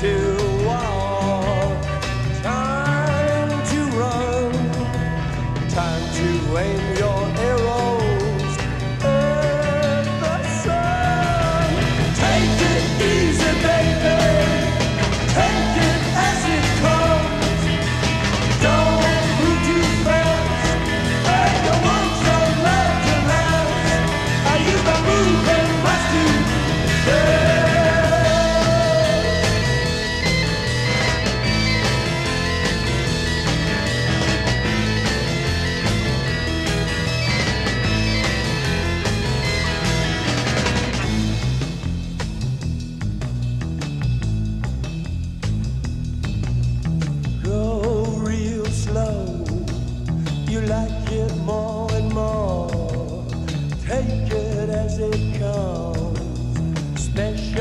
to walk, time to run, time to aim your arrow. like it more and more. Take it as it comes. Special.